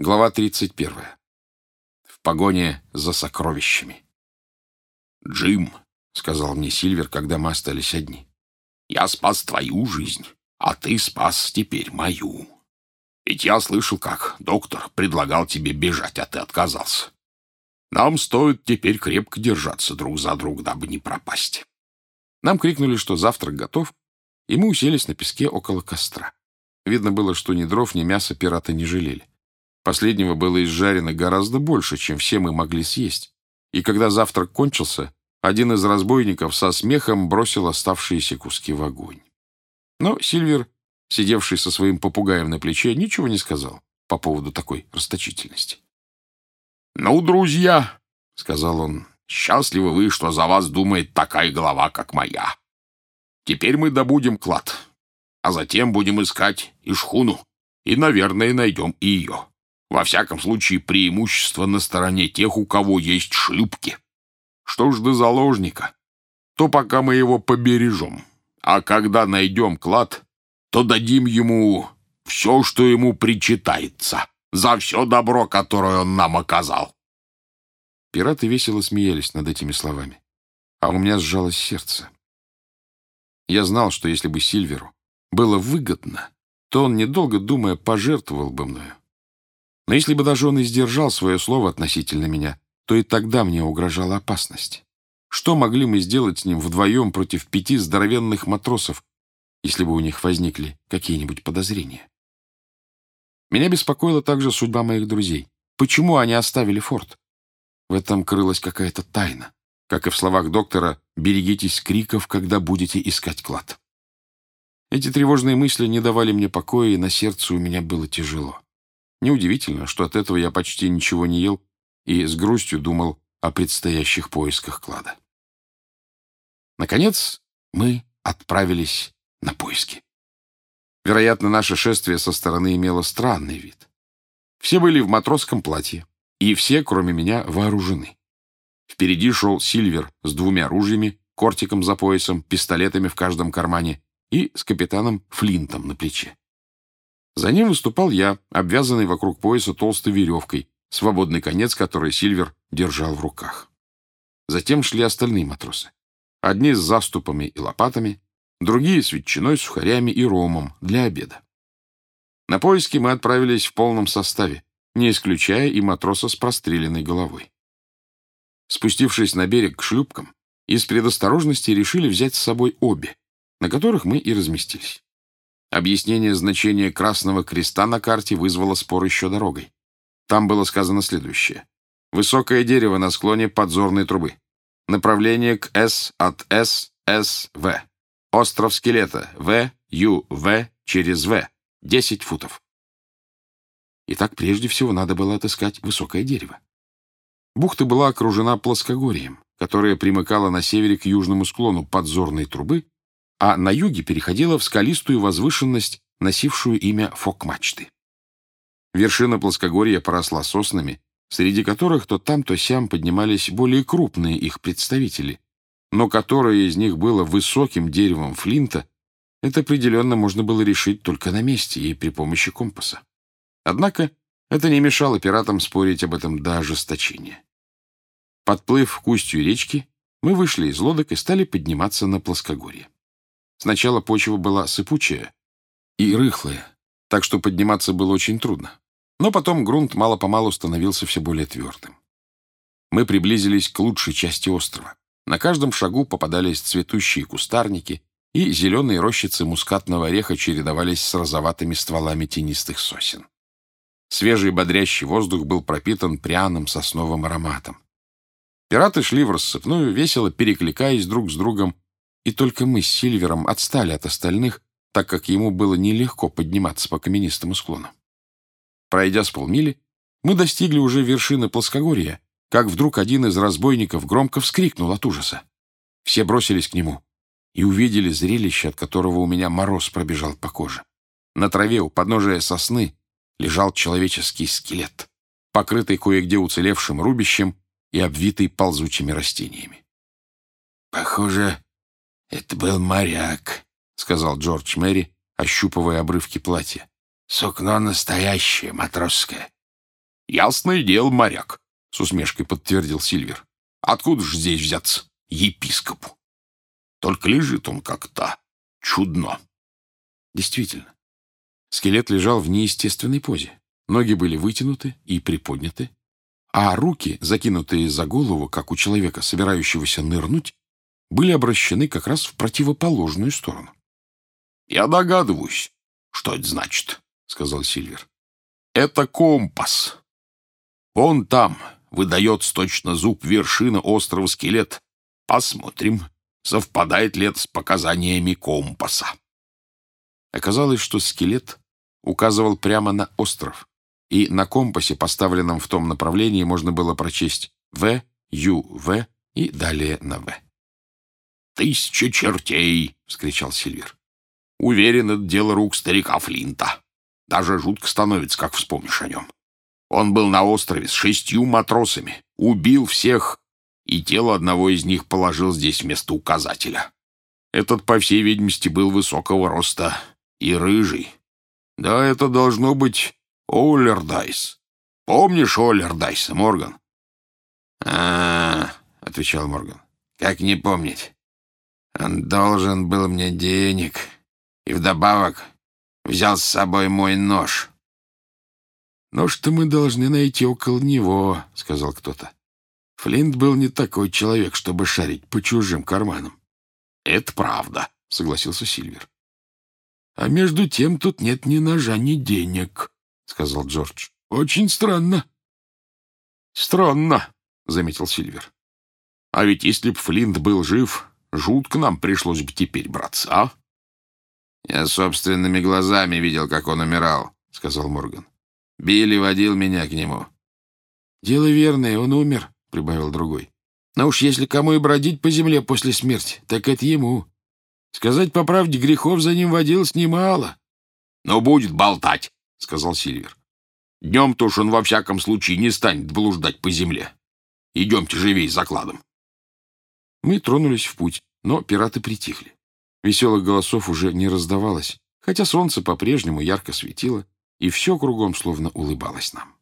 Глава 31. В погоне за сокровищами. «Джим», — сказал мне Сильвер, когда мы остались одни, — «я спас твою жизнь, а ты спас теперь мою. Ведь я слышал, как доктор предлагал тебе бежать, а ты отказался. Нам стоит теперь крепко держаться друг за друга, дабы не пропасть». Нам крикнули, что завтрак готов, и мы уселись на песке около костра. Видно было, что ни дров, ни мяса пираты не жалели. Последнего было изжарено гораздо больше, чем все мы могли съесть. И когда завтрак кончился, один из разбойников со смехом бросил оставшиеся куски в огонь. Но Сильвер, сидевший со своим попугаем на плече, ничего не сказал по поводу такой расточительности. «Ну, друзья», — сказал он, — «счастливы вы, что за вас думает такая голова, как моя. Теперь мы добудем клад, а затем будем искать и шхуну, и, наверное, найдем и ее. Во всяком случае, преимущество на стороне тех, у кого есть шлюпки. Что ж до заложника, то пока мы его побережем. А когда найдем клад, то дадим ему все, что ему причитается, за все добро, которое он нам оказал. Пираты весело смеялись над этими словами, а у меня сжалось сердце. Я знал, что если бы Сильверу было выгодно, то он, недолго думая, пожертвовал бы мною. Но если бы даже он и сдержал свое слово относительно меня, то и тогда мне угрожала опасность. Что могли мы сделать с ним вдвоем против пяти здоровенных матросов, если бы у них возникли какие-нибудь подозрения? Меня беспокоила также судьба моих друзей. Почему они оставили форт? В этом крылась какая-то тайна. Как и в словах доктора, берегитесь криков, когда будете искать клад. Эти тревожные мысли не давали мне покоя, и на сердце у меня было тяжело. Неудивительно, что от этого я почти ничего не ел и с грустью думал о предстоящих поисках клада. Наконец, мы отправились на поиски. Вероятно, наше шествие со стороны имело странный вид. Все были в матросском платье, и все, кроме меня, вооружены. Впереди шел Сильвер с двумя ружьями, кортиком за поясом, пистолетами в каждом кармане и с капитаном Флинтом на плече. За ним выступал я, обвязанный вокруг пояса толстой веревкой, свободный конец которой Сильвер держал в руках. Затем шли остальные матросы. Одни с заступами и лопатами, другие с ветчиной, сухарями и ромом для обеда. На поиски мы отправились в полном составе, не исключая и матроса с простреленной головой. Спустившись на берег к шлюпкам, из предосторожности решили взять с собой обе, на которых мы и разместились. Объяснение значения Красного Креста на карте вызвало спор еще дорогой. Там было сказано следующее. Высокое дерево на склоне подзорной трубы. Направление к С от С, С, В. Остров скелета. В, Ю, В через В. 10 футов. Итак, прежде всего надо было отыскать высокое дерево. Бухта была окружена плоскогорьем, которое примыкало на севере к южному склону подзорной трубы а на юге переходила в скалистую возвышенность, носившую имя Фок-мачты. Вершина плоскогорья поросла соснами, среди которых то там, то сям поднимались более крупные их представители, но которое из них было высоким деревом флинта, это определенно можно было решить только на месте и при помощи компаса. Однако это не мешало пиратам спорить об этом до ожесточения. Подплыв к устью речки, мы вышли из лодок и стали подниматься на плоскогорье. Сначала почва была сыпучая и рыхлая, так что подниматься было очень трудно. Но потом грунт мало-помалу становился все более твердым. Мы приблизились к лучшей части острова. На каждом шагу попадались цветущие кустарники, и зеленые рощицы мускатного ореха чередовались с розоватыми стволами тенистых сосен. Свежий бодрящий воздух был пропитан пряным сосновым ароматом. Пираты шли в рассыпную, весело перекликаясь друг с другом и только мы с Сильвером отстали от остальных, так как ему было нелегко подниматься по каменистому склону. Пройдя с полмили, мы достигли уже вершины плоскогорья, как вдруг один из разбойников громко вскрикнул от ужаса. Все бросились к нему и увидели зрелище, от которого у меня мороз пробежал по коже. На траве у подножия сосны лежал человеческий скелет, покрытый кое-где уцелевшим рубищем и обвитый ползучими растениями. «Похоже, «Это был моряк», — сказал Джордж Мэри, ощупывая обрывки платья. «Сукно настоящее, матросское. Ясное дело, моряк, — с усмешкой подтвердил Сильвер. Откуда же здесь взяться епископу? Только лежит он как-то чудно. Действительно, скелет лежал в неестественной позе. Ноги были вытянуты и приподняты, а руки, закинутые за голову, как у человека, собирающегося нырнуть, были обращены как раз в противоположную сторону. «Я догадываюсь, что это значит», — сказал Сильвер. «Это компас. Вон там выдает точно зуб вершина острова Скелет. Посмотрим, совпадает ли это с показаниями компаса». Оказалось, что скелет указывал прямо на остров, и на компасе, поставленном в том направлении, можно было прочесть «В», «Ю», «В» и далее на «В». «Тысяча чертей!» — вскричал Сильвер. «Уверен, это дело рук старика Флинта. Даже жутко становится, как вспомнишь о нем. Он был на острове с шестью матросами, убил всех, и тело одного из них положил здесь вместо указателя. Этот, по всей видимости, был высокого роста и рыжий. Да, это должно быть Оллердайс. Помнишь Оллердайса, Морган? а, -а, -а отвечал Морган. «Как не помнить? Он должен был мне денег, и вдобавок взял с собой мой нож. «Нож-то мы должны найти около него», — сказал кто-то. Флинт был не такой человек, чтобы шарить по чужим карманам. «Это правда», — согласился Сильвер. «А между тем тут нет ни ножа, ни денег», — сказал Джордж. «Очень странно». «Странно», — заметил Сильвер. «А ведь если б Флинт был жив, Жутко нам пришлось бы теперь браться, а? Я собственными глазами видел, как он умирал, сказал Морган. Билли водил меня к нему. Дело верное, он умер, прибавил другой. Но уж если кому и бродить по земле после смерти, так это ему. Сказать по правде, грехов за ним водилось немало. Но будет болтать, сказал Сильвер. Днем-то уж он во всяком случае не станет блуждать по земле. Идемте живей закладом. Мы тронулись в путь, но пираты притихли. Веселых голосов уже не раздавалось, хотя солнце по-прежнему ярко светило, и все кругом словно улыбалось нам.